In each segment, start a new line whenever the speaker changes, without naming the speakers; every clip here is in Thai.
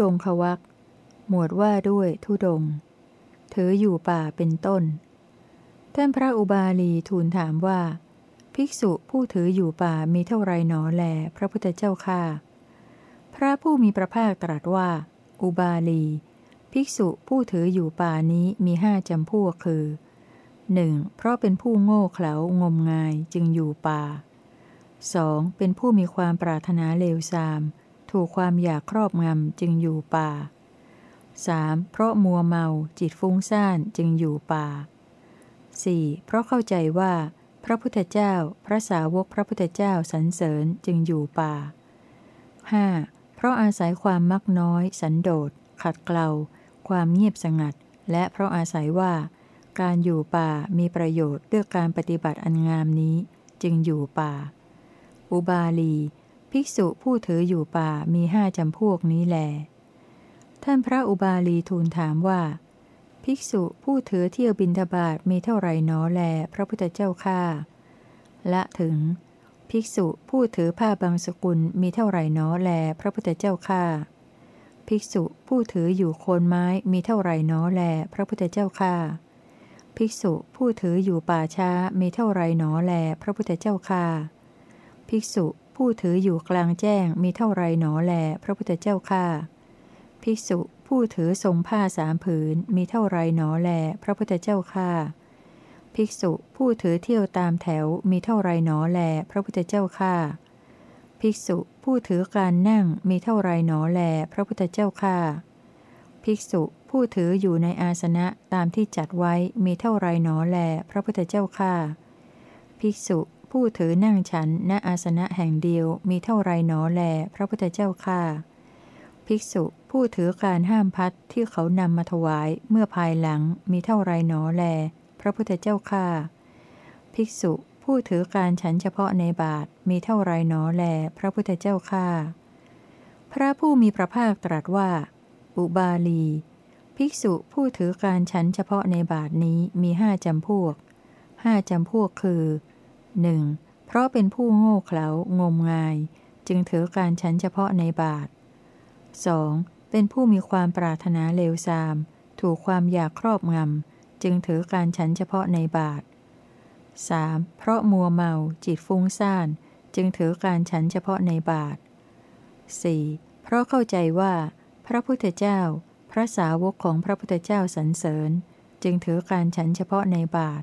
ดงควักหมวดว่าด้วยทุดง ถืออยู่ป่าเป็นต้น ท่านพระอุบาลีทูลถามว่า ภิกษุผู้ถืออยู่ป่ามีเท่าไรหนอแล พระพุทธเจ้าค่าพระผู้มีพระภาคตรัสว่า อุบาลี ภิกษุผู้ถืออยู่ป่านี้มีห้าจำพวกคือ 1. เพราะเป็นผู้โง่เขลางมงายจึงอยู่ป่า 2. เป็นผู้มีความปรารถนาเลวทราม ถูกความอยากครอบงำจึงอยู่ป่า 3. เพราะมัวเมาจิตฟุ้งซ่านจึงอยู่ป่า 4. เพราะเข้าใจว่า พระพุทธเจ้า พระสาวกพระพุทธเจ้าสรรเสริญจึงอยู่ป่า 5. เพราะอาศัยความมักน้อย สันโดษ ขัดเกลา ความเงียบสงัด และเพราะอาศัยว่า การอยู่ป่ามีประโยชน์ด้วยการปฏิบัติอันงามนี้ จึงอยู่ป่า อุบาลี ภิกษุผู้ถืออยู่ป่ามีห้าจำพวกนี้แล ท่านพระอุบาลีทูลถามว่า ภิกษุผู้ถือเที่ยวบินทบาทมีเท่าไรน้อแล พระพุทธเจ้าข้าละถึง ภิกษุผู้ถือผ้าบางสกุลมีเท่าไรน้อแล พระพุทธเจ้าข้าภิกษุผู้ถืออยู่โคนไม้มีเท่าไรน้อแล พระพุทธเจ้าข้าภิกษุผู้ถืออยู่ป่าช้ามีเท่าไรหนอแล พระพุทธเจ้าข้าภิกษุ ผู้ถืออยู่กลางแจ้งมีเท่าไรหนอแล พระพุทธเจ้าข้าภิกษุผู้ถือทรงผ้าสามผืนมีเท่าไรหนอแล พระพุทธเจ้าข้าภิกษุผู้ถือเที่ยวตามแถวมีเท่าไรหนอแล พระพุทธเจ้าข้าภิกษุผู้ถือการนั่งมีเท่าไรหนอแล พระพุทธเจ้าข้าภิกษุผู้ถืออยู่ในอาสนะตามที่จัดไว้มีเท่าไรหนอแล พระพุทธเจ้าข้าภิกษุ ผู้ถือนั่งฉันณอาสนะแห่งเดียวมีเท่าไรหนอแล พระพุทธเจ้าข้าภิกษุผู้ถือการห้ามพัดที่เขานำมาถวายเมื่อภายหลังมีเท่าไรหนอแล พระพุทธเจ้าข้าภิกษุผู้ถือการฉันเฉพาะในบาทมีเท่าไรหนอแล พระพุทธเจ้าข้าพระผู้มีพระภาคตรัสว่า อุบาลี ภิกษุผู้ถือการฉันเฉพาะในบาทนี้มีห้าจำพวกห้าจำพวกคือ 1. เพราะเป็นผู้โง่เขลางมงาย จึงถือการฉันเฉพาะในบาท 2. เป็นผู้มีความปรารถนาเลวทราม ถูกความอยากครอบงำ จึงถือการฉันเฉพาะในบาท 3. เพราะมัวเมาจิตฟุ้งซ่าน จึงถือการฉันเฉพาะในบาท 4. เพราะเข้าใจว่า พระพุทธเจ้า พระสาวกของพระพุทธเจ้าสรรเสริญ จึงถือการฉันเฉพาะในบาท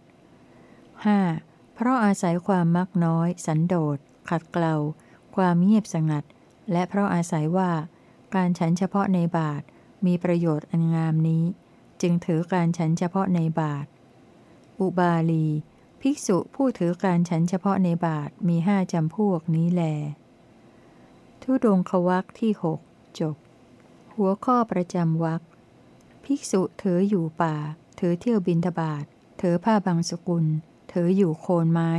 5. เพราะอาศัยความมักน้อย สันโดษขัดเกลาความเงียบสงัด และเพราะอาศัยว่า การฉันเฉพาะในบาทมีประโยชน์อันงามนี้ จึงถือการฉันเฉพาะในบาท อุบาลี ภิกษุผู้ถือการฉันเฉพาะในบาทมีห้าจำพวกนี้แล ทุดงควักที่หกจบ หัวข้อประจำวักภิกษุถืออยู่ป่า ถือเที่ยวบินทบาทถือผ้าบางสกุล ถืออยู่โคนไม้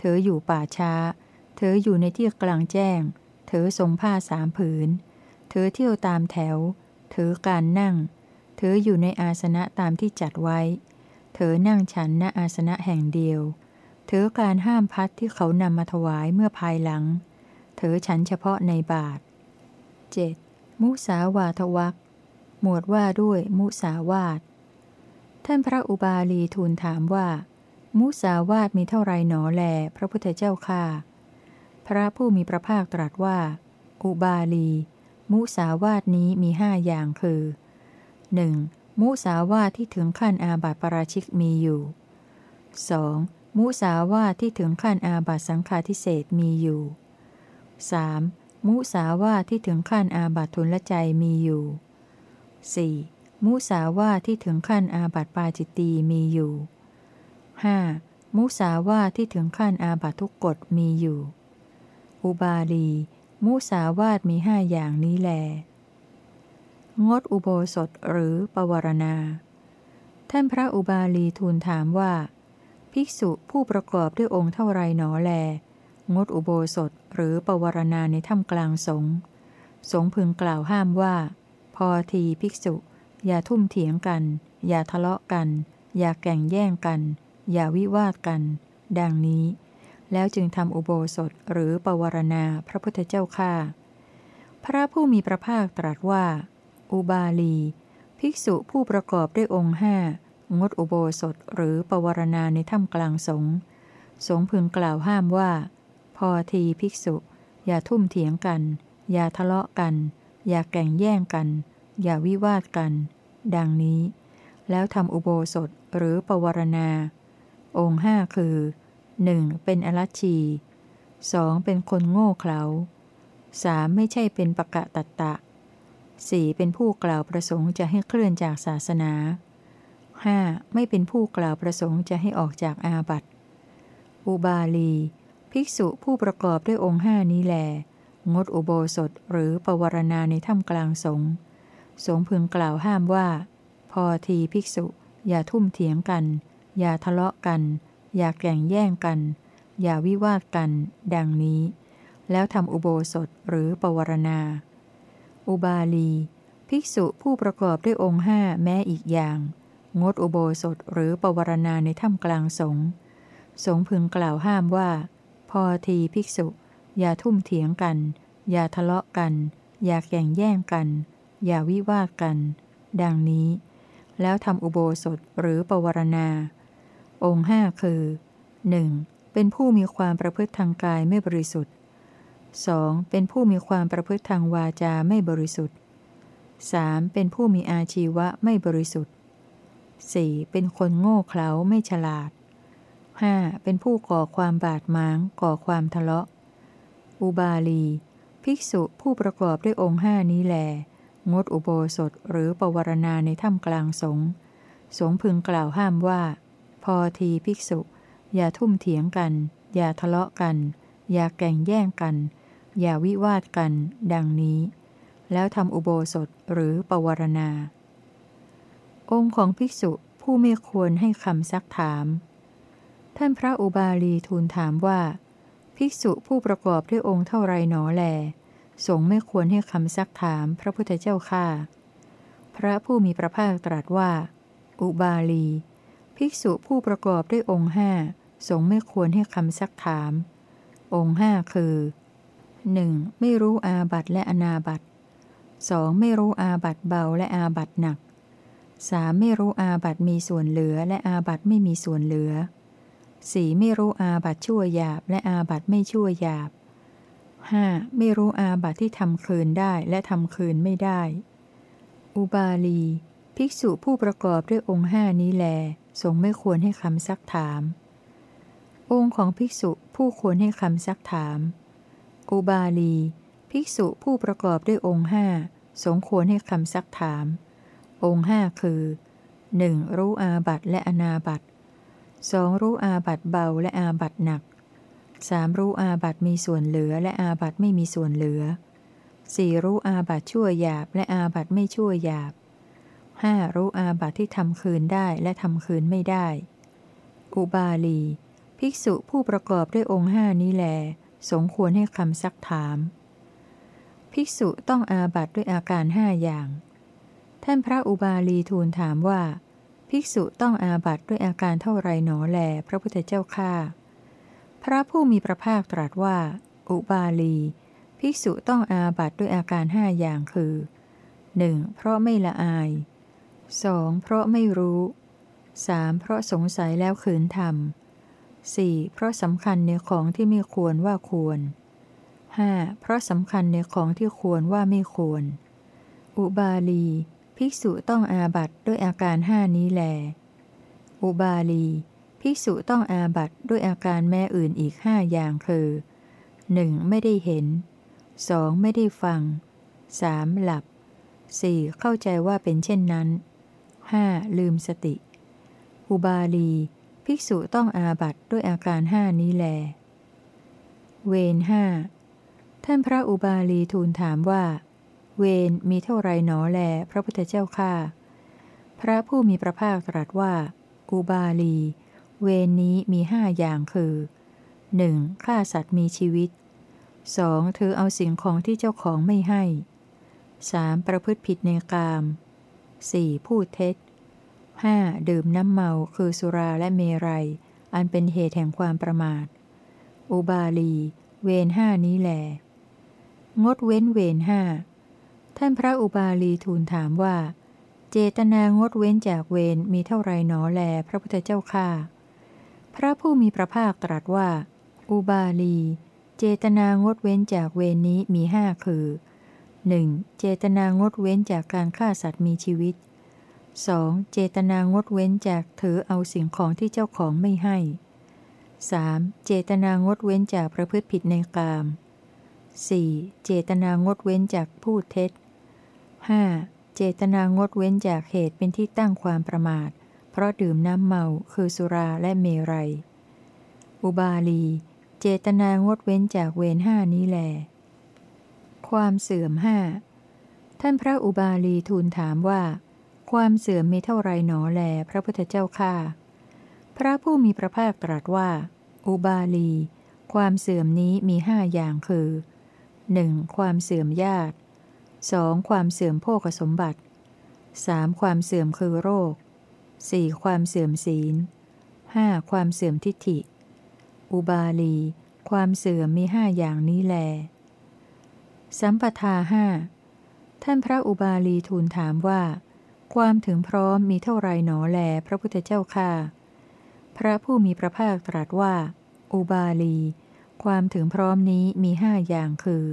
ถืออยู่ป่าช้าถืออยู่ในที่กลางแจ้งถือทรงผ้าสามผืนถือเที่ยวตามแถวถือการนั่งถืออยู่ในอาสนะตามที่จัดไว้ถือนั่งฉันณอาสนะแห่งเดียวถือการห้ามพัดที่เขานำมาถวายเมื่อภายหลังถือฉันเฉพาะในบาท 7. มุสาวาทวักหมวดว่าด้วยมุสาวาท ท่านพระอุบาลีทูลถามว่า มุสาวาทมีเท่าไรหนอแล พระพุทธเจ้าค่าพระผู้มีพระภาคตรัสว่า อุบาลี มุสาวาทนี้มีห้าอย่างคือ 1. มุสาวาทที่ถึงขั้นอาบัติปราชิกมีอยู่ 2. มุสาวาทที่ถึงขั้นอาบัติสังฆาทิเศษมีอยู่ 3. มุสาวาทที่ถึงขั้นอาบัติทุนละใจมีอยู่ 4. มุสาวาทที่ถึงขั้นอาบัติปาจิตตีมีอยู่ 5. มุสาวาทที่ถึงขั้นอาบัตทุกกฎมีอยู่ อุบาลี มุสาวาตมีห้าอย่างนี้แล งดอุโบสถหรือปวารณา ท่านพระอุบาลีทูลถามว่า ภิกษุผู้ประกอบด้วยองค์เท่าไรหนอแล งดอุโบสถหรือปวารณาในถ้ำกลางสงสงพึงกล่าวห้ามว่า พอทีภิกษุ อย่าทุ่มเถียงกัน อย่าทะเลาะกัน อย่าแก่งแย่งกัน อย่าวิวาทกัน ดังนี้ แล้วจึงทำอุโบสถหรือปวารณาพระพุทธเจ้าข้าพระผู้มีพระภาคตรัสว่า อุบาลี ภิกษุผู้ประกอบด้วยองค์ห้างดอุโบสถหรือปวารณาในถ้ำกลางสงสงพึงกล่าวห้ามว่า พอทีภิกษุ อย่าทุ่มเถียงกัน อย่าทะเลาะกัน อย่าแก่งแย่งกัน อย่าวิวาทกัน ดังนี้ แล้วทำอุโบสถหรือปวารณา องค์ห้าคือ 1. เป็นอรัชชี 2. เป็นคนโง่เขลา 3. ไม่ใช่เป็นปะกะตัตตะ 4. เป็นผู้กล่าวประสงค์จะให้เคลื่อนจากศาสนา 5. ไม่เป็นผู้กล่าวประสงค์จะให้ออกจากอาบัติ อุบาลี ภิกษุผู้ประกอบด้วยองค์ห้านี้แหลงดอุโบสถหรือปวารณาในถ้ำกลางสงสงพึงกล่าวห้ามว่า พอทีภิกษุอย่าทุ่มเถียงกัน อย่าทะเลาะกัน อย่าแก่งแย่งกัน อย่าวิวาทกัน ดังนี้ แล้วทำอุโบสถหรือปวารณา อุบาลี ภิกษุผู้ประกอบด้วยองค์ห้าแม้อีกอย่าง งดอุโบสถหรือปวารณาในถ้ำกลางสงสงพึงกล่าวห้ามว่า พอทีภิกษุ อย่าทุ่มเถียงกัน อย่าทะเลาะกัน อย่าแก่งแย่งกัน อย่าวิวาทกัน ดังนี้ แล้วทำอุโบสถหรือปวารณา องค์ห้าคือ 1. เป็นผู้มีความประพฤติทางกายไม่บริสุทธิ์ 2. เป็นผู้มีความประพฤติทางวาจาไม่บริสุทธิ์ 3. เป็นผู้มีอาชีวะไม่บริสุทธิ์ 4. เป็นคนโง่เขลาไม่ฉลาด 5. เป็นผู้ก่อความบาดหมาง ก่อความทะเลาะ อุบาลี ภิกษุผู้ประกอบด้วยองค์ห้านี้แหลงดอุโบสถหรือปวารณาในถ้ำกลางสงสงพึงกล่าวห้ามว่า พอทีภิกษุ อย่าทุ่มเถียงกัน อย่าทะเลาะกัน อย่าแก่งแย่งกัน อย่าวิวาทกัน ดังนี้ แล้วทำอุโบสถหรือปวารณา องค์ของภิกษุผู้ไม่ควรให้คำซักถาม ท่านพระอุบาลีทูลถามว่า ภิกษุผู้ประกอบด้วยองค์เท่าไรหนอแล สงไม่ควรให้คำซักถามพระพุทธเจ้าข้าพระผู้มีพระภาคตรัสว่า อุบาลี ภิกษุผู้ประกอบด้วยองค์ห้าสงไม่ควรให้คำซักถาม องค์ห้าคือ 1. ไม่รู้อาบัตและอนาบัต 2. ไม่รู้อาบัตเบาและอาบัตหนักสามไม่รู้อาบัตมีส่วนเหลือและอาบัตไม่มีส่วนเหลือสี่ไม่รู้อาบัตชั่วหยาบและอาบัตไม่ชั่วหยาบห้าไม่รู้อาบัตที่ทำคืนได้และทำคืนไม่ได้ อุบาลี ภิกษุผู้ประกอบด้วยองค์ห้านี้แล ทรงไม่ควรให้คำซักถาม องค์ของภิกษุผู้ควรให้คำซักถาม อุบาลี ภิกษุผู้ประกอบด้วยองค์ห้าสงควรให้คำซักถาม องค์ห้าคือ 1. รู้อาบัตและอนาบัตสองรู้อาบัตเบาและอาบัตหนัก 3. รู้อาบัตมีส่วนเหลือและอาบัตไม่มีส่วนเหลือ 4. รู้อาบัตชั่วหยาบและอาบัตไม่ชั่วหยาบ 5. รู้อาบัติที่ทำคืนได้และทำคืนไม่ได้ อุบาลี ภิกษุผู้ประกอบด้วยองค์ห้านี้แล สมควรให้คำซักถาม ภิกษุต้องอาบัติด้วยอาการห้าอย่าง ท่านพระอุบาลีทูลถามว่า ภิกษุต้องอาบัติด้วยอาการเท่าไรหนอแล พระพุทธเจ้าข้าพระผู้มีพระภาคตรัสว่า อุบาลี ภิกษุต้องอาบัติด้วยอาการห้าอย่างคือ 1. เพราะไม่ละอาย 2. เพราะไม่รู้ 3. เพราะสงสัยแล้วขืนทำ 4. เพราะสำคัญในของที่ไม่ควรว่าควร 5. เพราะสำคัญในของที่ควรว่าไม่ควร อุบาลี ภิกษุต้องอาบัตด้วยอาการห้านี้แล อุบาลี ภิกษุต้องอาบัตด้วยอาการแม่อื่นอีกห้าอย่างคือ 1. ไม่ได้เห็น 2. ไม่ได้ฟัง 3. หลับ 4. เข้าใจว่าเป็นเช่นนั้น 5. ลืมสติ อุบาลี ภิกษุต้องอาบัตด้วยอาการห้านี้แล เวนห้าท่านพระอุบาลีทูลถามว่า เวรมีเท่าไรหนอแล พระพุทธเจ้าข้าพระผู้มีพระภาคตรัสว่า อุบาลี เวรนี้มีห้าอย่างคือ 1. ฆ่าสัตว์มีชีวิต 2. ถือเอาสิ่งของที่เจ้าของไม่ให้ 3. ประพฤติผิดในกาม 4. พูดเท็จ 5. ดื่มน้ำเมาคือสุราและเมรัย อันเป็นเหตุแห่งความประมาท อุบาลี เวรห้านี้แหลงดเว้นเวรห้าท่านพระอุบาลีทูลถามว่า เจตนางดเว้นจากเวรมีเท่าไรหนอแล พระพุทธเจ้าข้าพระผู้มีพระภาคตรัสว่า อุบาลี เจตนางดเว้นจากเวรนี้มีห้าคือ 1. เจตนางดเว้นจากการฆ่าสัตว์มีชีวิต 2. เจตนางดเว้นจากถือเอาสิ่งของที่เจ้าของไม่ให้ 3. เจตนางดเว้นจากประพฤติผิดในกาม 4. เจตนางดเว้นจากพูดเท็จ 5. เจตนางดเว้นจากเหตุเป็นที่ตั้งความประมาท เพราะดื่มน้ำเมาคือสุราและเมรัย อุบาลี เจตนางดเว้นจากเวรห้านี้แหละ ความเสื่อมห้าท่านพระอุบาลีทูลถามว่า ความเสื่อมมีเท่าไรหนอแลพระพุทธเจ้าข้าพระผู้มีพระภาคตรัสว่า อุบาลี ความเสื่อมนี้มีห้าอย่างคือ 1. ความเสื่อมญาติ 2. ความเสื่อมโภคสมบัติ 3. ความเสื่อมคือโรค 4. ความเสื่อมศีล 5. ความเสื่อมทิฏฐิ อุบาลี ความเสื่อมมีห้าอย่างนี้แล สัมปทาห้าท่านพระอุบาลีทูลถามว่า ความถึงพร้อมมีเท่าไรหนอแลพระพุทธเจ้าค่าพระผู้มีพระภาคตรัสว่า อุบาลี ความถึงพร้อมนี้มีห้าอย่างคือ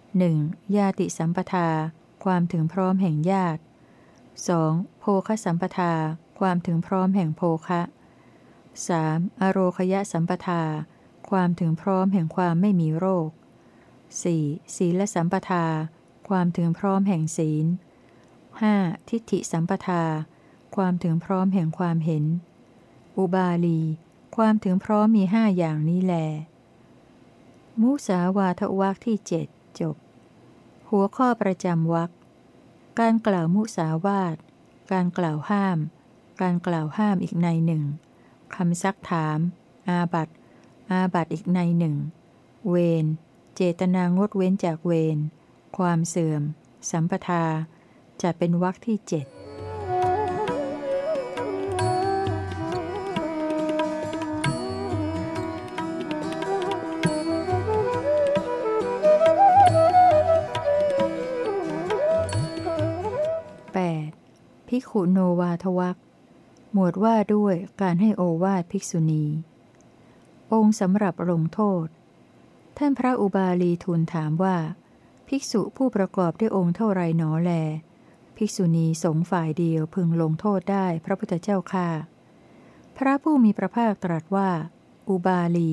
1. ญาติสัมปทา ความถึงพร้อมแห่งญาติ 2. โภคสัมปทา ความถึงพร้อมแห่งโภคะ 3. อโรคยะสัมปทา ความถึงพร้อมแห่งความไม่มีโรค 4. ศีลสัมปทา ความถึงพร้อมแห่งศีล 5. ทิฏฐิสัมปทา ความถึงพร้อมแห่งความเห็น อุบาลี ความถึงพร้อมมีห้าอย่างนี้แล มุสาวาทวักที่เจ็ดจบ หัวข้อประจำวักการกล่าวมุสาวาท การกล่าวห้าม การกล่าวห้ามอีกในหนึ่งคำซักถาม อาบัตอาบัตอีกในหนึ่งเวร เจตนางดเว้นจากเวร ความเสื่อม สัมปทา จะเป็นวรรคที่เจ็ดภิกขุโนวาทวักหมวดว่าด้วยการให้โอวาทภิกษุณี องค์สำหรับลงโทษ ท่านพระอุบาลีทูลถามว่า ภิกษุผู้ประกอบด้วยองค์เท่าไรหนอแล ภิกษุณีสงฝ่ายเดียวพึงลงโทษได้พระพุทธเจ้าค่าพระผู้มีพระภาคตรัสว่า อุบาลี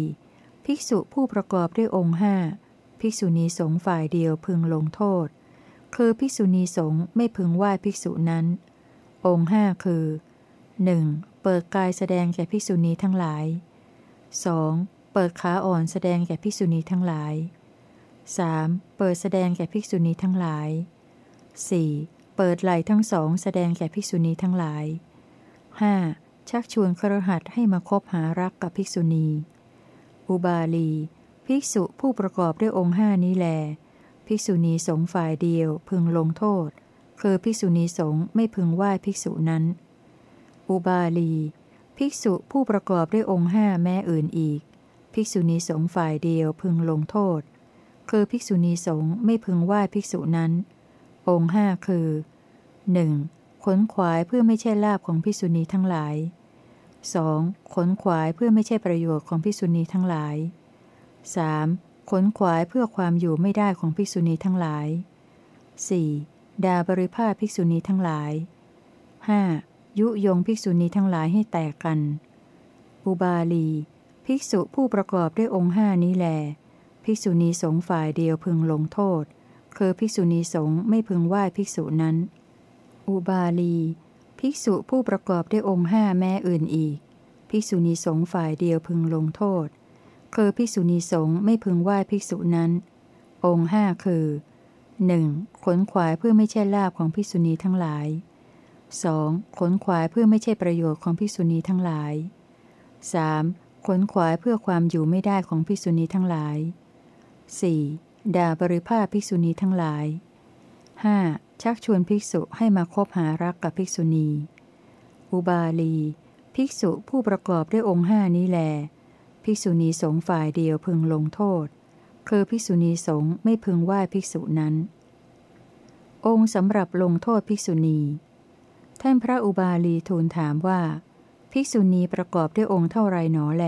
ภิกษุผู้ประกอบด้วยองค์ห้าภิกษุณีสงฝ่ายเดียวพึงลงโทษ คือภิกษุณีสงไม่พึงไหว้ภิกษุนั้น องค์ห้าคือ 1. เปิดกายแสดงแก่ภิกษุณีทั้งหลาย 2. เปิดขาอ่อนแสดงแก่ภิกษุณีทั้งหลาย 3. เปิดแสดงแก่ภิกษุณีทั้งหลาย 4. เปิดไหล่ทั้งสองแสดงแก่ภิกษุณีทั้งหลาย 5. ชักชวนครหัสให้มาคบหารักกับภิกษุณี อุบาลี ภิกษุผู้ประกอบด้วยองค์ห้านี้แล ภิกษุณีสงฝ่ายเดียวพึงลงโทษ คือภิกษุณีสงไม่พึงไหว้ภิกษุนั้น อุบาลี ภิกษุผู้ประกอบด้วยองค์ห้าแม่อื่นอีก ภิกษุณีสงฆ์ฝ่ายเดียวพึงลงโทษ คือภิกษุณีสงฆ์ไม่พึงไหว้ภิกษุนั้น องค์ห้าคือ 1. ขนขวายเพื่อไม่ใช่ลาบของภิกษุณีทั้งหลาย 2. ขนขวายเพื่อไม่ใช่ประโยชน์ของภิกษุณีทั้งหลาย 3. ขนขวายเพื่อความอยู่ไม่ได้ของภิกษุณีทั้งหลาย 4. ดาบริภาภิกษุณีทั้งหลาย 5. ยุยงภิกษุณีทั้งหลายให้แตกกัน อุบาลี ภิกษุผู้ประกอบด้วยองค์ห้านี้แล ภิกษุณีสงฝ่ายเดียวพึงลงโทษ คือภิกษุณีสงไม่พึงไหว้ภิกษุนั้น อุบาลี ภิกษุผู้ประกอบด้วยองค์ห้าแม่อื่นอีก ภิกษุณีสงฝ่ายเดียวพึงลงโทษ คือภิกษุณีสงไม่พึงไหว้ภิกษุนั้น องค์ห้าคือ 1. ขนขวายเพื่อไม่ใช่ลาบของภิกษุณีทั้งหลาย 2. ขนขวายเพื่อไม่ใช่ประโยชน์ของภิกษุณีทั้งหลาย 3. ขนขวายเพื่อความอยู่ไม่ได้ของภิกษุณีทั้งหลาย 4. ด่าบริภาภิกษุณีทั้งหลาย 5. ชักชวนภิกษุให้มาคบหารักกับภิกษุณี อุบาลี ภิกษุผู้ประกอบด้วยองค์ห้านี้แล ภิกษุณีสงฝ่ายเดียวพึงลงโทษ คือภิกษุณีสงไม่พึงไหว้ภิกษุนั้น องค์สำหรับลงโทษภิกษุณี ท่านพระอุบาลีทูลถามว่า ภิกษุณีประกอบด้วยองค์เท่าไรหนอแล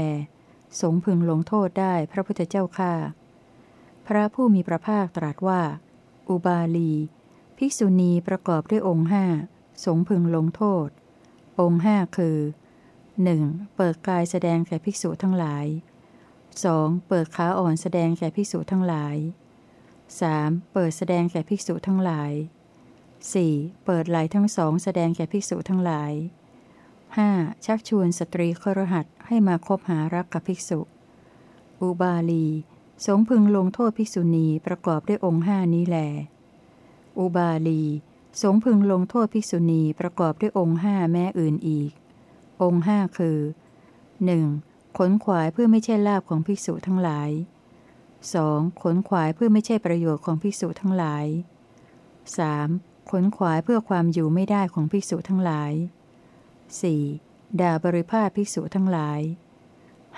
สงพึงลงโทษได้พระพุทธเจ้าข้าพระผู้มีพระภาคตรัสว่า อุบาลี ภิกษุณีประกอบด้วยองค์ห้าสงพึงลงโทษ องค์ห้าคือ 1. เปิดกายแสดงแก่ภิกษุทั้งหลาย 2. เปิดขาอ่อนแสดงแก่ภิกษุทั้งหลาย 3. เปิดแสดงแก่ภิกษุทั้งหลาย 4. เปิดไหลทั้งสองแสดงแก่ภิกษุทั้งหลาย 5. ชักชวนสตรีครหัสให้มาคบหารักกับภิกษุ อุบาลี สงพึงลงโทษภิกษุณีประกอบด้วยองค์ห้านี้แล อุบาลี สงพึงลงโทษภิกษุณีประกอบด้วยองค์ห้าแม้อื่นอีก องค์ห้าคือ 1. ขนขวายเพื่อไม่ใช่ลาบของภิกษุทั้งหลาย 2. ขนขวายเพื่อไม่ใช่ประโยชน์ของภิกษุทั้งหลาย 3. ขนขวายเพื่อความอยู่ไม่ได้ของภิกษุทั้งหลาย 4. ด่าบริภาภิกษุทั้งหลาย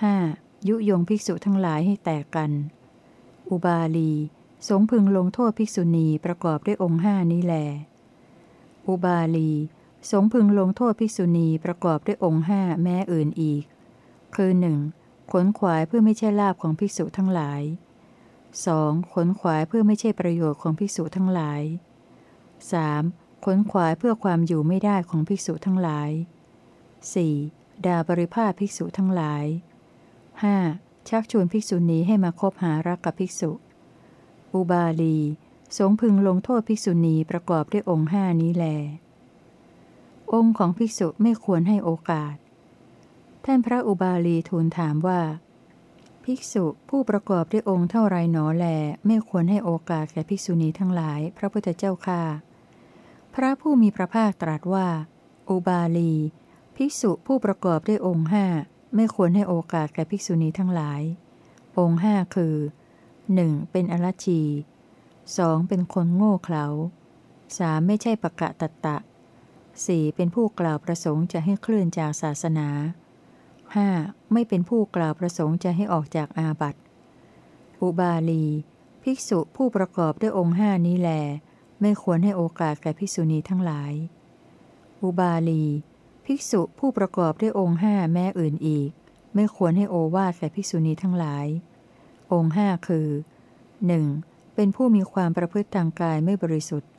5. ยุยงภิกษุทั้งหลายให้แตกกัน อุบาลี สงพึงลงโทษภิกษุณีประกอบด้วยองค์ห้านี้แล อุบาลี สงพึงลงโทษภิกษุณีประกอบด้วยองค์ห้าแม้อื่นอีก คือหนึ่งขนขวายเพื่อไม่ใช่ลาบของภิกษุทั้งหลาย 2. ขนขวายเพื่อไม่ใช่ประโยชน์ของภิกษุทั้งหลาย 3. ขนขวายเพื่อความอยู่ไม่ได้ของภิกษุทั้งหลาย 4. ด่าบริภาภิกษุทั้งหลาย 5. ชักชวนภิกษุณีให้มาคบหารักกับภิกษุ อุบาลี สงพึงลงโทษภิกษุณีประกอบด้วยองค์ห้านี้แล องค์ของภิกษุไม่ควรให้โอกาส ท่านพระอุบาลีทูลถามว่า ภิกษุผู้ประกอบด้วยองค์เท่าไรหนอแล ไม่ควรให้โอกาสแก่ภิกษุณีทั้งหลาย พระพุทธเจ้าค่าพระผู้มีพระภาคตรัสว่า อุบาลี ภิกษุผู้ประกอบด้วยองค์ห้าไม่ควรให้โอกาสแก่ภิกษุณีทั้งหลาย องค์ห้าคือ 1. เป็นอรชี 2. เป็นคนโง่เขลา 3. ไม่ใช่ปะกะตัตตะ 4. เป็นผู้กล่าวประสงค์จะให้เคลื่อนจากศาสนา 5. ไม่เป็นผู้กล่าวประสงค์จะให้ออกจากอาบัติ อุบาลี ภิกษุผู้ประกอบด้วยองค์ห้านี้แล ไม่ควรให้โอกาสแก่ภิกษุณีทั้งหลาย อุบาลี ภิกษุผู้ประกอบด้วยองค์ห้าแม้อื่นอีก ไม่ควรให้โอวาสแก่ภิกษุณีทั้งหลาย องค์ห้าคือ 1. เป็นผู้มีความประพฤติทางกายไม่บริสุทธิ์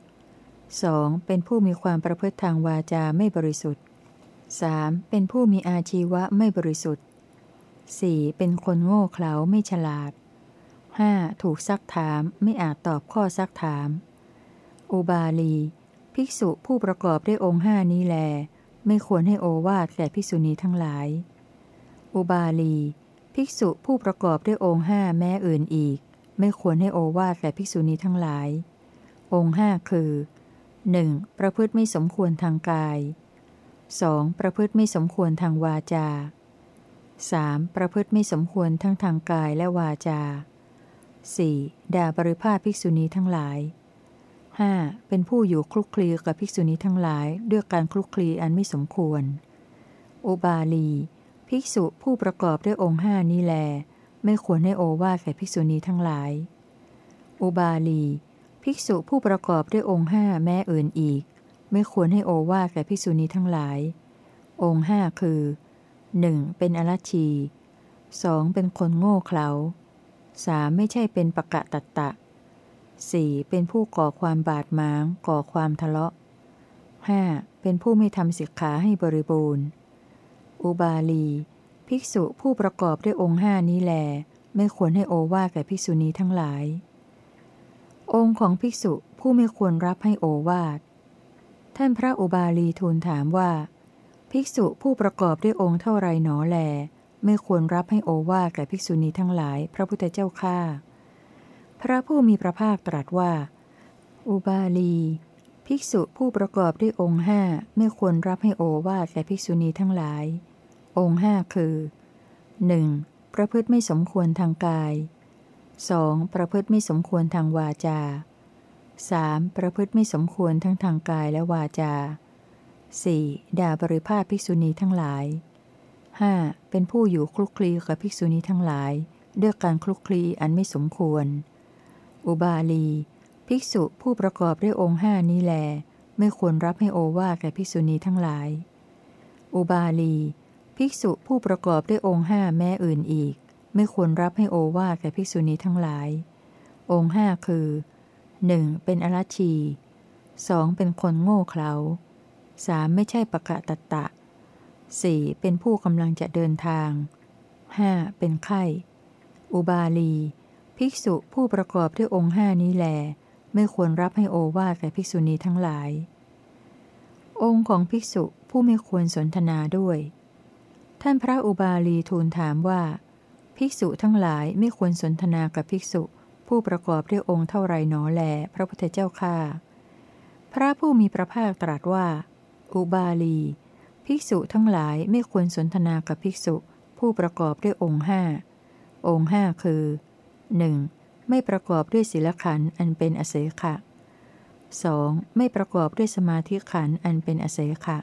2. เป็นผู้มีความประพฤติทางวาจาไม่บริสุทธิ์ 3. เป็นผู้มีอาชีวะไม่บริสุทธิ์ 4. เป็นคนโง่เขลาไม่ฉลาด 5. ถูกซักถามไม่อาจตอบข้อซักถาม อุบาลี ภิกษุผู้ประกอบด้วยองค์ห้านี้แล ไม่ควรให้โอวาทแก่ภิกษุณีทั้งหลาย อุบาลี ภิกษุผู้ประกอบด้วยองค์ห้าแม้อื่นอีก ไม่ควรให้โอวาทแก่ภิกษุณีทั้งหลาย องค์ห้าคือ 1. ประพฤติไม่สมควรทางกาย 2. ประพฤติไม่สมควรทางวาจา 3. ประพฤติไม่สมควรทั้งทางกายและวาจา 4. ด่าบริภาภิกษุณีทั้งหลาย 5. เป็นผู้อยู่คลุกคลีกับภิกษุณีทั้งหลาย ด้วยการคลุกคลีอันไม่สมควร อุบาลี ภิกษุผู้ประกอบด้วยองค์ห้านี้แล ไม่ควรให้โอวาแก่ภิกษุณีทั้งหลาย อุบาลี ภิกษุผู้ประกอบด้วยองค์ห้าแม้อื่นอีก ไม่ควรให้โอวาแก่ภิกษุณีทั้งหลาย องค์ห้าคือ 1. เป็นอรชี 2. เป็นคนโง่เขลา 3. ไม่ใช่เป็นปะกะตัตตะ 4. เป็นผู้ก่อความบาดหมาง ก่อความทะเลาะ 5. เป็นผู้ไม่ทำสิกขาให้บริบูรณ์ อุบาลี ภิกษุผู้ประกอบด้วยองค์ห้านี้แล ไม่ควรให้โอวาแก่ภิกษุณีทั้งหลาย องค์ของภิกษุผู้ไม่ควรรับให้โอวาท ท่านพระอุบาลีทูลถามว่า ภิกษุผู้ประกอบด้วยองค์เท่าไรหนอแล ไม่ควรรับให้โอวาแก่ภิกษุณีทั้งหลาย พระพุทธเจ้าข้า พระผู้มีพระภาคตรัสว่า อุบาลี ภิกษุผู้ประกอบด้วยองค์ห้าไม่ควรรับให้โอวาแก่ภิกษุณีทั้งหลาย องค์ห้าคือ 1. ประพฤติไม่สมควรทางกาย 2. ประพฤติไม่สมควรทางวาจา 3. ประพฤติไม่สมควรทั้งทางกายและวาจา 4. ด่าบริภาพภิกษุณีทั้งหลาย 5. เป็นผู้อยู่คลุกคลีกับภิกษุณีทั้งหลาย ด้วยการคลุกคลีอันไม่สมควร อุบาลี ภิกษุผู้ประกอบด้วยองค์ห้านี้แล ไม่ควรรับให้โอวาแก่ภิกษุณีทั้งหลาย อุบาลี ภิกษุผู้ประกอบด้วยองค์ห้าแม่อื่นอีก ไม่ควรรับให้โอวาแก่ภิกษุณีทั้งหลาย องค์ห้าคือ 1. เป็นอรชี 2. เป็นคนโง่เขลา 3. ไม่ใช่ปะกะตะตะ 4. เป็นผู้กำลังจะเดินทาง 5. เป็นไข้ อุบาลี ภิกษุผู้ประกอบด้วยองค์ห้านี้แล ไม่ควรรับให้โอวาทแก่ภิกษุณีทั้งหลาย องค์ของภิกษุผู้ไม่ควรสนทนาด้วย ท่านพระอุบาลีทูลถามว่า ภิกษุทั้งหลายไม่ควรสนทนากับภิกษุ ผู้ประกอบด้วยองค์เท่าไรหนอแล พระพุทธเจ้าข้าพระผู้มีพระภาคตรัสว่า อุบาลี ภิกษุทั้งหลายไม่ควรสนทนากับภิกษุ ผู้ประกอบด้วยองค์ห้าองค์ห้าคือ 1. ไม่ประกอบด้วยศีลขันธ์อันเป็นอเสขะ 2. ไม่ประกอบด้วยสมาธิขันธ์อันเป็นอเสขะ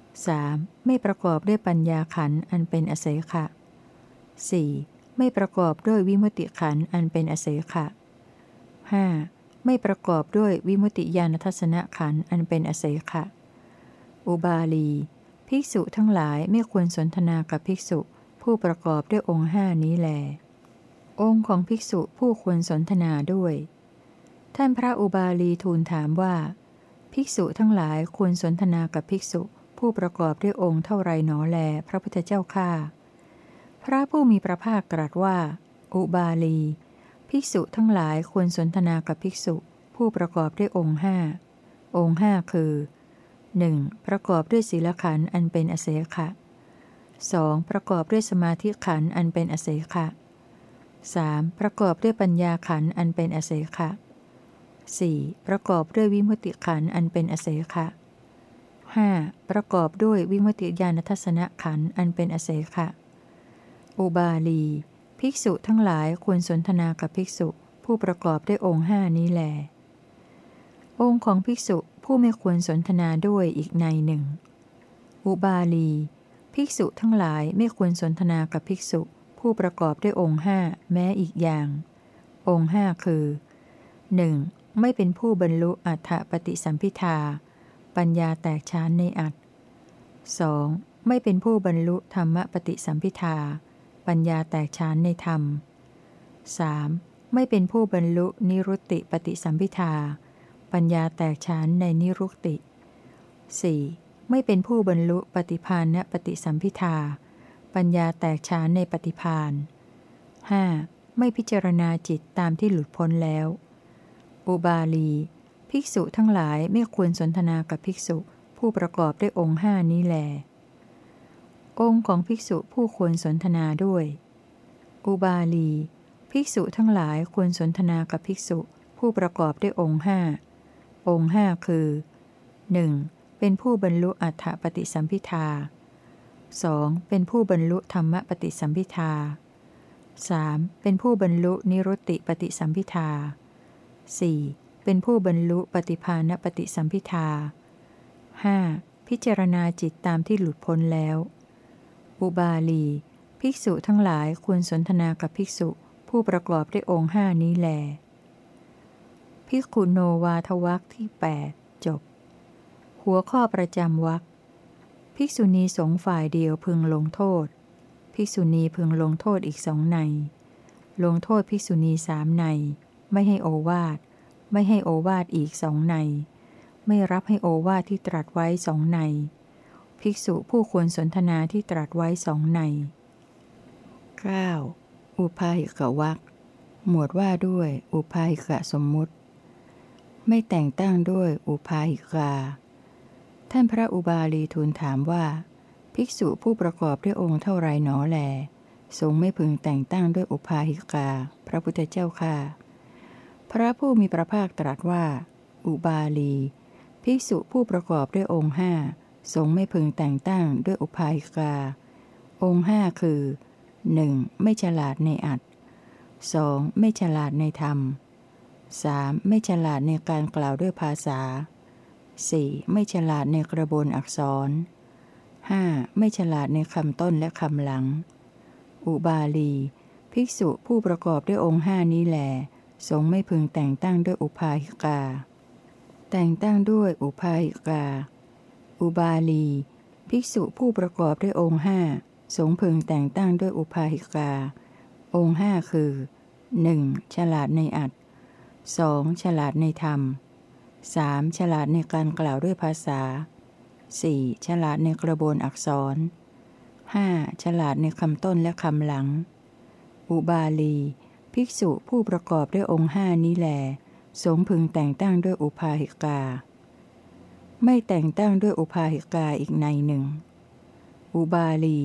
3. ไม่ประกอบด้วยปัญญาขันธ์อันเป็นอเสขะ 4. ไม่ประกอบด้วยวิมุติขันธ์อันเป็นอเสขะ 5. ไม่ประกอบด้วยวิมุติญาณทัศนขันธ์อันเป็นอเสขะ อุบาลี ภิกษุทั้งหลายไม่ควรสนทนากับภิกษุผู้ประกอบด้วยองค์ห้านี้แล องค์ของภิกษุผู้ควรสนทนาด้วย ท่านพระอุบาลีทูลถามว่า ภิกษุทั้งหลายควรสนทนากับภิกษุผู้ประกอบด้วยองค์เท่าไรหนอแล พระพุทธเจ้าข้าพระผู้มีพระภาคตรัสว่า อุบาลี ภิกษุทั้งหลายควรสนทนากับภิกษุ ผู้ประกอบด้วยองค์ห้าองค์ห้าคือ 1. ประกอบด้วยศีลขันธ์อันเป็นอเสขะ 2. ประกอบด้วยสมาธิขันธ์อันเป็นอเสขะ 3. ประกอบด้วยปัญญาขันอันเป็นอเสขะ 4. ประกอบด้วยวิมุติขันอันเป็นอเสขะ 5. ประกอบด้วยวิมุติญาณทัศนขันอันเป็นอเสขะ อุบาลี ภิกษุทั้งหลายควรสนทนากับภิกษุ ผู้ประกอบด้วยองค์ห้านี้แล องค์ของภิกษุผู้ไม่ควรสนทนาด้วยอีกในหนึ่ง อุบาลี ภิกษุทั้งหลายไม่ควรสนทนากับภิกษุ ผู้ประกอบด้วยองค์ห้าแม้อีกอย่าง องค์ห้าคือ 1. ไม่เป็นผู้บรรลุอัฏฐปฏิสัมพิทา ปัญญาแตกฉานในอัต 2. ไม่เป็นผู้บรรลุธรรมปฏิสัมพิทา ปัญญาแตกฉานในธรรม 3. ไม่เป็นผู้บรรลุนิรุตติปฏิสัมพิทา ปัญญาแตกฉานในนิรุตติ 4. ไม่เป็นผู้บรรลุปฏิพานณปฏิสัมพิทา ปัญญาแตกฉานในปฏิพาน 5. ไม่พิจารณาจิตตามที่หลุดพ้นแล้ว อุบาลี ภิกษุทั้งหลายไม่ควรสนทนากับภิกษุผู้ประกอบด้วยองค์ห้านี้แล องค์ของภิกษุผู้ควรสนทนาด้วย อุบาลี ภิกษุทั้งหลายควรสนทนากับภิกษุผู้ประกอบด้วยองค์ห้าองค์ห้าคือ 1. เป็นผู้บรรลุอัฏฐปฏิสัมพิทา 2. เป็นผู้บรรลุธรรมปฏิสัมพิทา 3. เป็นผู้บรรลุนิรุตติปฏิสัมพิทา 4. เป็นผู้บรรลุปฏิภาณปฏิสัมพิทา 5. พิจารณาจิตตามที่หลุดพ้นแล้ว อุบาลี ภิกษุทั้งหลายควรสนทนากับภิกษุ ผู้ประกอบด้วยองค์ห้านี้แล ภิกขุโนวาทวักที่ 8 จบ หัวข้อประจำวัก ภิกษุณีสงฝ่ายเดียวพึงลงโทษ ภิกษุณีพึงลงโทษอีกสองใน ลงโทษภิกษุณีสามใน ไม่ให้โอวาท ไม่ให้โอวาทอีกสองใน ไม่รับให้โอวาทที่ตรัสไว้สองใน ภิกษุผู้ควรสนทนาที่ตรัสไว้สองใน 9. อุปาหิกวักหมวดว่าด้วยอุปาหิกะสมมุติ ไม่แต่งตั้งด้วยอุปาหิกา ท่านพระอุบาลีทูลถามว่า ภิกษุผู้ประกอบด้วยองค์เท่าไรหนอแล ทรงไม่พึงแต่งตั้งด้วยอุปาหิกา พระพุทธเจ้าค่ะ พระผู้มีพระภาคตรัสว่า อุบาลี ภิกษุผู้ประกอบด้วยองค์ห้าทรงไม่พึงแต่งตั้งด้วยอุปาหิกา องค์ห้าคือ 1. ไม่ฉลาดในอัต 2. ไม่ฉลาดในธรรม 3. ไม่ฉลาดในการกล่าวด้วยภาษา 4. ไม่ฉลาดในกระบวนอักษร 5. ไม่ฉลาดในคำต้นและคำหลัง อุบาลี ภิกษุผู้ประกอบด้วยองค์ห้านี้แหลสงไม่พึงแต่งตั้งด้วยอุปาหิกา แต่งตั้งด้วยอุปาหิกา อุบาลี ภิกษุผู้ประกอบด้วยองค์ห้าสงพึงแต่งตั้งด้วยอุปาหิกา องค์ห้าคือ 1. ฉลาดในอัด 2. ฉลาดในธรรม 3. ฉลาดในการกล่าวด้วยภาษา 4. ฉลาดในกระบวนอักษร 5. ฉลาดในคำต้นและคำหลัง อุบาลี ภิกษุผู้ประกอบด้วยองค์ห้านี้แหลสงพึงแต่งตั้งด้วยอุปาหิกา ไม่แต่งตั้งด้วยอุปาหิกาอีกในหนึ่ง อุบาลี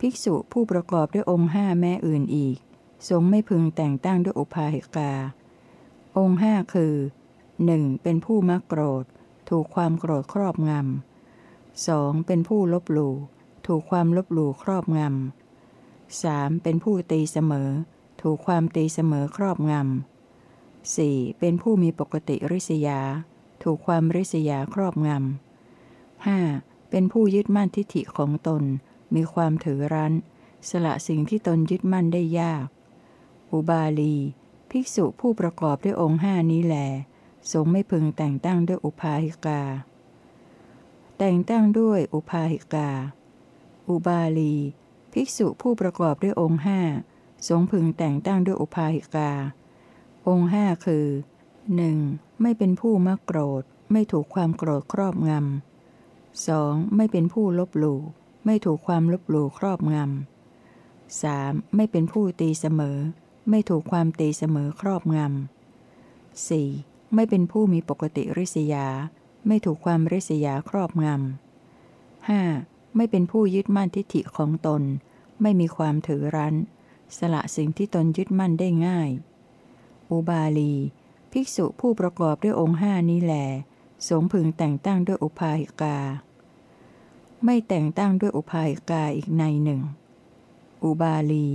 ภิกษุผู้ประกอบด้วยองค์ห้าแม่อื่นอีก สงไม่พึงแต่งตั้งด้วยอุปาหิกา องค์ห้าคือ 1. เป็นผู้มักโกรธ ถูกความโกรธครอบงำสองเป็นผู้ลบหลู่ ถูกความลบหลู่ครอบงำสามเป็นผู้ตีเสมอ ถูกความตีเสมอครอบงำสี่เป็นผู้มีปกติริษยา ถูกความริษยาครอบงำห้าเป็นผู้ยึดมั่นทิฏฐิของตน มีความถือรั้น สละสิ่งที่ตนยึดมั่นได้ยาก อุบาลี ภิกษุผู้ประกอบด้วยองค์ห้านี้แหล สงไม่พึงแต่งตั้งด้วยอุปาหิกา แต่งตั้งด้วยอุปาหิกา อุบาลี ภิกษุผู้ประกอบด้วยองค์ห้าสงพึงแต่งตั้งด้วยอุปาหิกา องค์ห้าคือ 1. ไม่เป็นผู้มักโกรธ ไม่ถูกความโกรธครอบงำสองไม่เป็นผู้ลบหลู่ ไม่ถูกความลบหลู่ครอบงำสามไม่เป็นผู้ตีเสมอ ไม่ถูกความตีเสมอครอบงำสี่ ไม่เป็นผู้มีปกติริษยา ไม่ถูกความริษยาครอบงำห้าไม่เป็นผู้ยึดมั่นทิฏฐิของตน ไม่มีความถือรั้น สละสิ่งที่ตนยึดมั่นได้ง่าย อุบาลี ภิกษุผู้ประกอบด้วยองค์ห้านี้แหลสงพึงแต่งตั้งด้วยอุปาหิกา ไม่แต่งตั้งด้วยอุปาหิกาอีกในหนึ่ง อุบาลี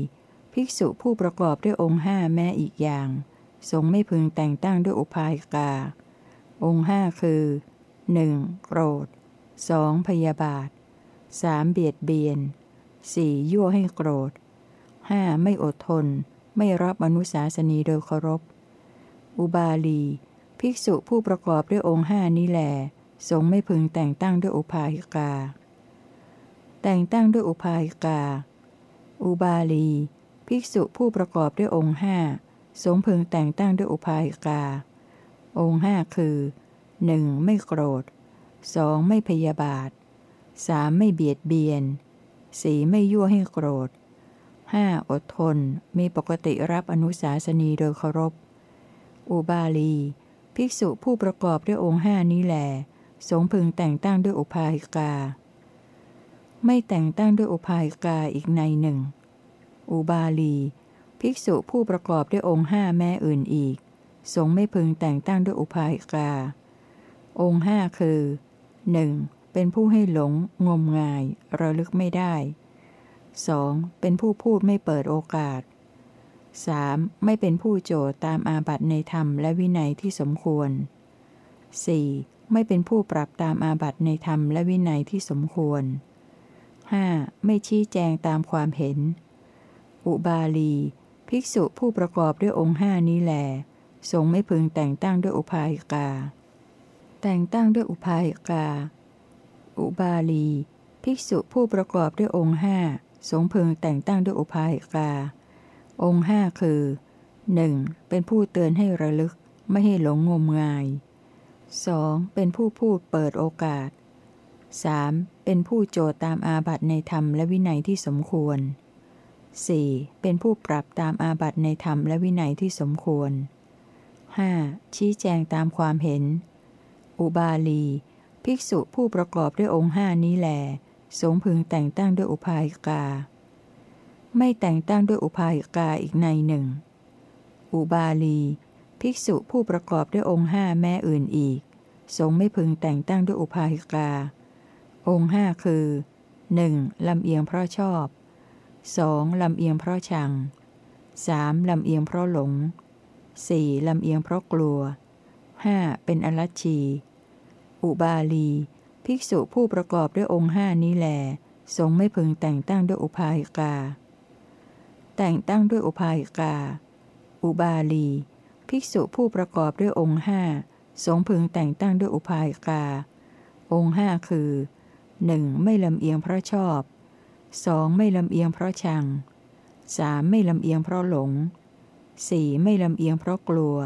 ภิกษุผู้ประกอบด้วยองค์ห้าแม้อีกอย่าง ทรงไม่พึงแต่งตั้งด้วยอุปายิกา องค์ห้าคือ 1. โกรธ 2. พยาบาท 3. เบียดเบียน 4. ยั่วให้โกรธ 5. ไม่อดทน ไม่รับอนุสาสนีโดยเคารพ อุบาลี ภิกษุผู้ประกอบด้วยองค์ห้านี้แหลทรงไม่พึงแต่งตั้งด้วยอุปายิกา แต่งตั้งด้วยอุปายิกา อุบาลี ภิกษุผู้ประกอบด้วยองค์ห้า สงพึงแต่งตั้งด้วยอุปาหิกา องค์ห้าคือ 1. ไม่โกรธ 2. ไม่พยาบาท 3. ไม่เบียดเบียน 4. ไม่ยั่วให้โกรธ 5. อดทน มีปกติรับอนุสาสนีโดยเคารพ อุบาลี ภิกษุผู้ประกอบด้วยองค์ห้านี้แหลสงพึงแต่งตั้งด้วยอุปาหิกา ไม่แต่งตั้งด้วยอุปาหิกาอีกในหนึ่ง อุบาลี ภิกษุผู้ประกอบด้วยองค์ห้าแม่อื่นอีก สงไม่พึงแต่งตั้งด้วยอุปาหิกา องค์ห้าคือ 1. เป็นผู้ให้หลง งมงาย ระลึกไม่ได้ 2. เป็นผู้พูดไม่เปิดโอกาส 3. ไม่เป็นผู้โจทย์ตามอาบัตในธรรมและวินัยที่สมควร 4. ไม่เป็นผู้ปรับตามอาบัตในธรรมและวินัยที่สมควร 5. ไม่ชี้แจงตามความเห็น อุบาลี ภิกษุผู้ประกอบด้วยองค์ห้านี้แหลทรงไม่พึงแต่งตั้งด้วยอุปาหิกา แต่งตั้งด้วยอุปาหิกา อุบาลี ภิกษุผู้ประกอบด้วยองค์ห้าทรงพึงแต่งตั้งด้วยอุปาหิกา องค์ห้าคือ 1. เป็นผู้เตือนให้ระลึกไม่ให้หลงงมงาย 2. เป็นผู้พูดเปิดโอกาส 3. เป็นผู้โจทย์ตามอาบัตในธรรมและวินัยที่สมควร 4. เป็นผู้ปรับตามอาบัตในธรรมและวินัยที่สมควร 5. ชี้แจงตามความเห็น อุบาลี ภิกษุผู้ประกอบด้วยองค์ห้านี้แหลสงพึงแต่งตั้งด้วยอุปาหิกา ไม่แต่งตั้งด้วยอุปาหิกาอีกในหนึ่ง อุบาลี ภิกษุผู้ประกอบด้วยองค์ห้าแม่อื่นอีก สงไม่พึงแต่งตั้งด้วยอุปาหิกา องค์ห้าคือ 1. ลำเอียงเพราะชอบ 2. ลำเอียงเพราะชัง 3. ลำเอียงเพราะหลง 4. ลำเอียงเพราะกลัว 5. เป็นอรัชชี อุบาลี ภิกษุผู้ประกอบด้วยองค์ห้านี้แล ทรงไม่พึงแต่งตั้งด้วยอุปาหิกา แต่งตั้งด้วยอุปาหิกา อุบาลี ภิกษุผู้ประกอบด้วยองค์ห้าสงพึงแต่งตั้งด้วยอุปายกา องค์ห้าคือ 1. ไม่ลำเอียงเพราะชอบ 2. ไม่ลำเอียงเพราะชัง 3. ไม่ลำเอียงเพราะหลง 4. ไม่ลำเอียงเพราะกลัว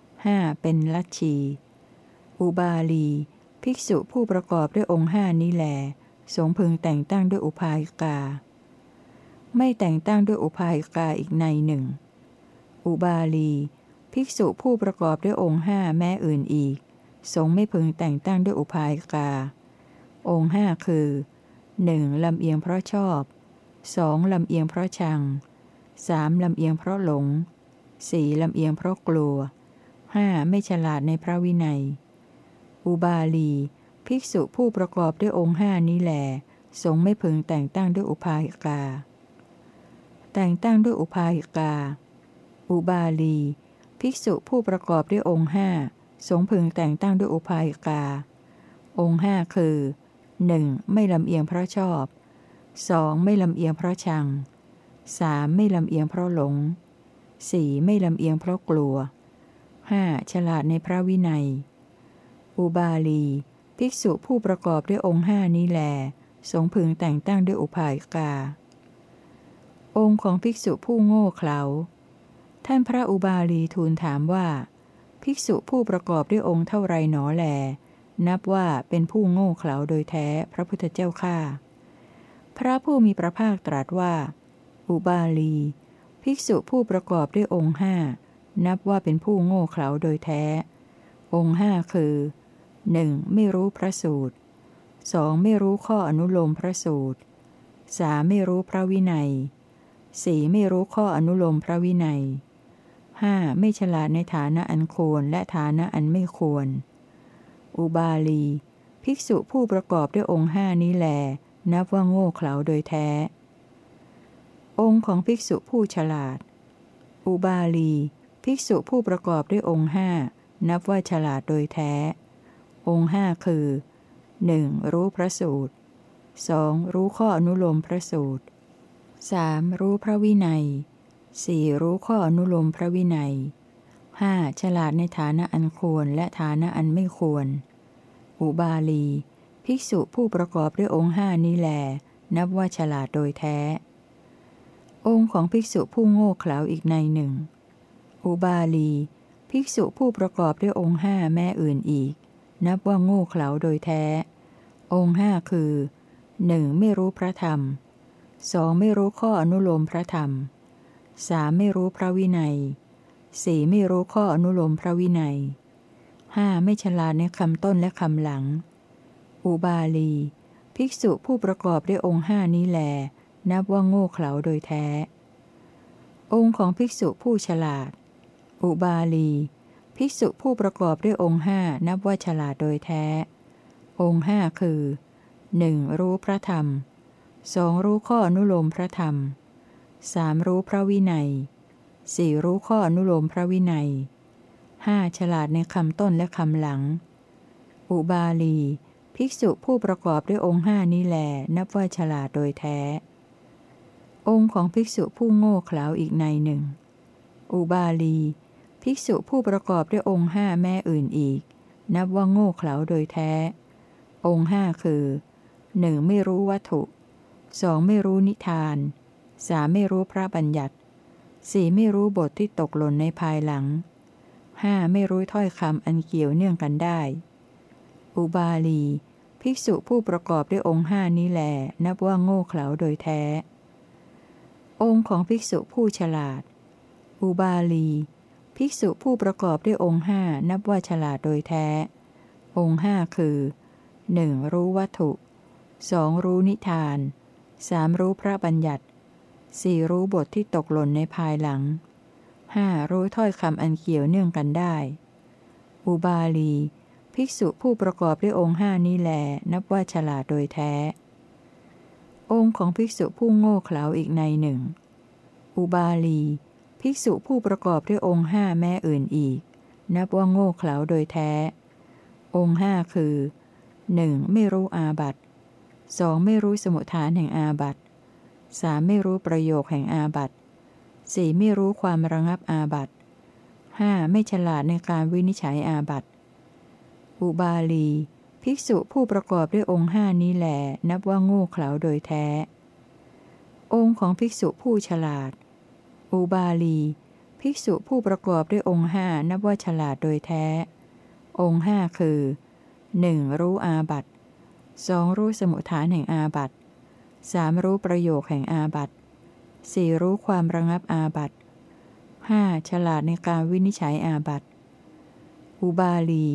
5. เป็นลัทชี อุบาลี ภิกษุผู้ประกอบด้วยองค์ห้านี้แหลสงพึงแต่งตั้งด้วยอุปายกา ไม่แต่งตั้งด้วยอุปายกาอีกในหนึ่ง อุบาลี ภิกษุผู้ประกอบด้วยองค์ห้าแม้อื่นอีก สงไม่พึงแต่งตั้งด้วยอุปายกา องค์ห้าคือ 1. ลำเอียงเพราะชอบ 2. ลำเอียงเพราะชัง 3. ลำเอียงเพราะหลง 4. ลำเอียงเพราะกลัว 5. ไม่ฉลาดในพระวินัย อุบาลี ภิกษุผู้ประกอบด้วยองค์ห้านี้แหลสงไม่พึงแต่งตั้งด้วยอุปาหิกา แต่งตั้งด้วยอุปาหิกา อุบาลี ภิกษุผู้ประกอบด้วยองค์ห้าสงพึงแต่งตั้งด้วยอุปาหิกา องค์ห้าคือ 1. ไม่ลำเอียงเพราะชอบ 2. ไม่ลำเอียงเพราะชัง 3. ไม่ลำเอียงเพราะหลง 4. ไม่ลำเอียงเพราะกลัว 5. ฉลาดในพระวินัย อุบาลี ภิกษุผู้ประกอบด้วยองค์ห้านี้แล สงพึงแต่งตั้งด้วยอุปายกา องค์ของภิกษุผู้โง่เขลา ท่านพระอุบาลีทูลถามว่า ภิกษุผู้ประกอบด้วยองค์เท่าไรหนอแล นับว่าเป็นผู้โง่เขลาโดยแท้พระพุทธเจ้าข้าพระผู้มีพระภาคตรัสว่า อุบาลี ภิกษุผู้ประกอบด้วยองค์ห้านับว่าเป็นผู้โง่เขลาโดยแท้ องค์ห้าคือ 1. ไม่รู้พระสูตร 2. ไม่รู้ข้ออนุโลมพระสูตร 3. ไม่รู้พระวินัย 4. ไม่รู้ข้ออนุโลมพระวินัย 5. ไม่ฉลาดในฐานะอันควรและฐานะอันไม่ควร อุบาลี ภิกษุผู้ประกอบด้วยองค์ห้านี้แล นับว่าโง่เขลาโดยแท้ องค์ของภิกษุผู้ฉลาด อุบาลี ภิกษุผู้ประกอบด้วยองค์ห้านับว่าฉลาดโดยแท้ องค์ห้าคือ 1. รู้พระสูตร 2. รู้ข้ออนุโลมพระสูตร 3. รู้พระวินัย 4. รู้ข้ออนุโลมพระวินัย 5. ฉลาดในฐานะอันควรและฐานะอันไม่ควร อุบาลี ภิกษุผู้ประกอบด้วยองค์ห้านี้แล นับว่าฉลาดโดยแท้ องค์ของภิกษุผู้โง่เขลาอีกในหนึ่ง อุบาลี ภิกษุผู้ประกอบด้วยองค์ห้าแม่อื่นอีก นับว่าโง่เขลาโดยแท้ องค์ห้าคือ 1. ไม่รู้พระธรรม 2. ไม่รู้ข้ออนุโลมพระธรรม 3. ไม่รู้พระวินัย 4. ไม่รู้ข้ออนุโลมพระวินัย 5. ไม่ฉลาดในคำต้นและคำหลัง อุบาลี ภิกษุผู้ประกอบด้วยองค์ห้านี้แล นับว่าโง่เขลาโดยแท้ องค์ของภิกษุผู้ฉลาด อุบาลี ภิกษุผู้ประกอบด้วยองค์ห้านับว่าฉลาดโดยแท้ องค์ห้าคือ 1. รู้พระธรรม 2. รู้ข้ออนุโลมพระธรรม 3. รู้พระวินัย 4. รู้ข้ออนุโลมพระวินัย 5. ฉลาดในคำต้นและคำหลัง อุบาลี ภิกษุผู้ประกอบด้วยองค์ห้านี้แล นับว่าฉลาดโดยแท้ องค์ของภิกษุผู้โง่เขลาอีกในหนึ่ง อุบาลี ภิกษุผู้ประกอบด้วยองค์ห้าแม่อื่นอีก นับว่าโง่เขลาโดยแท้ องค์ห้าคือ 1. ไม่รู้วัตถุ 2. ไม่รู้นิทานสามไม่รู้พระบัญญัติ สี่ไม่รู้บทที่ตกหล่นในภายหลังห้าไม่รู้ถ้อยคำอันเกี่ยวเนื่องกันได้ อุบาลี ภิกษุผู้ประกอบด้วยองค์ห้านี้แหลนับว่าโง่เขลาโดยแท้ องค์ของภิกษุผู้ฉลาด อุบาลี ภิกษุผู้ประกอบด้วยองค์ห้านับว่าฉลาดโดยแท้ องค์ห้าคือ 1. รู้วัตถุ 2. รู้นิทาน 3. รู้พระบัญญัติ 4. รู้บทที่ตกหล่นในภายหลัง 5. รู้ถ้อยคำอันเกี่ยวเนื่องกันได้ อุบาลี ภิกษุผู้ประกอบด้วยองค์ห้านี้แล นับว่าฉลาดโดยแท้ องค์ของภิกษุผู้โง่เขลาอีกในหนึ่ง อุบาลี ภิกษุผู้ประกอบด้วยองค์ห้าแม่อื่นอีก นับว่าโง่เขลาโดยแท้ องค์ห้าคือ 1. ไม่รู้อาบัตสองไม่รู้สมุทฐานแห่งอาบัต สามไม่รู้ประโยคแห่งอาบัตสี่ไม่รู้ความระงับอาบัตห้าไม่ฉลาดในการวินิจฉัยอาบัติอุบาลี ภิกษุผู้ประกอบด้วยองค์ห้านี้แหลนับว่าโง่เขลาโดยแท้ องค์ของภิกษุผู้ฉลาด อุบาลี ภิกษุผู้ประกอบด้วยองค์ห้านับว่าฉลาดโดยแท้ องค์ห้าคือ 1. รู้อาบัติ 2. รู้สมุทฐานแห่งอาบัติ 3. รู้ประโยคแห่งอาบัติ 4. รู้ความระงับอาบัติ 5. ฉลาดในการวินิจฉัยอาบัติอุบาลี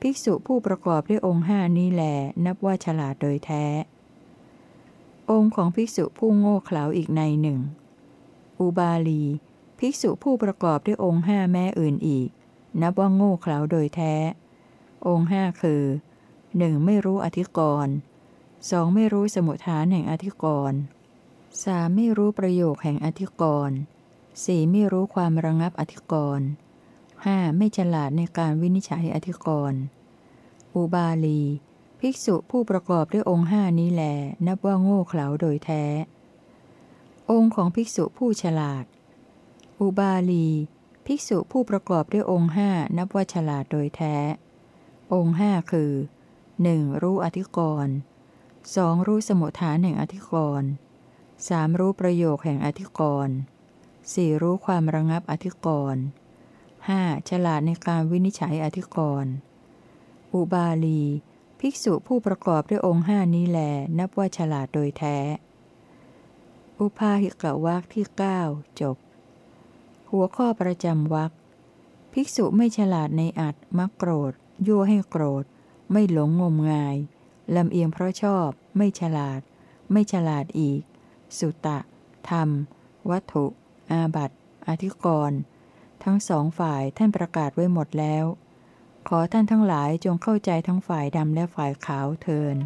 ภิกษุผู้ประกอบด้วยองค์ห้านี้แหลนับว่าฉลาดโดยแท้ องค์ของภิกษุผู้โง่เขลาอีกในหนึ่ง อุบาลี ภิกษุผู้ประกอบด้วยองค์ห้าแม่อื่นอีก นับว่าโง่เขลาโดยแท้ องค์ห้าคือ 1. ไม่รู้อธิกรณ์ 2. ไม่รู้สมุทฐานแห่งอธิกรณ์ 3. ไม่รู้ประโยคแห่งอธิกรณ์ 4. ไม่รู้ความระงับอธิกรณ์ 5. ไม่ฉลาดในการวินิจฉัยอธิกรณ์อุบาลี ภิกษุผู้ประกอบด้วยองค์ห้านี้แหลนับว่าโง่เขลาโดยแท้ องค์ของภิกษุผู้ฉลาด อุบาลี ภิกษุผู้ประกอบด้วยองค์ห้านับว่าฉลาดโดยแท้ องค์ห้าคือ 1. รู้อธิกรณ์ 2. รู้สมุทฐานแห่งอธิกรณ์ 3. รู้ประโยคแห่งอธิกรณ์ 4. รู้ความระงับอธิกรณ์ 5. ฉลาดในการวินิจฉัยอธิกรณ์อุบาลี ภิกษุผู้ประกอบด้วยองค์ห้านี้แล นับว่าฉลาดโดยแท้ อุปาหิกะวักที่9จบ หัวข้อประจำวักภิกษุไม่ฉลาดในอัดมักโกรธ ยั่วให้โกรธ ไม่หลงงมงาย ลำเอียงเพราะชอบ ไม่ฉลาด ไม่ฉลาดอีก สุตะ ธรรม วัตถุ อาบัตอธิกรณ์ทั้งสองฝ่ายท่านประกาศไว้หมดแล้ว ขอท่านทั้งหลายจงเข้าใจทั้งฝ่ายดำและฝ่ายขาวเทิน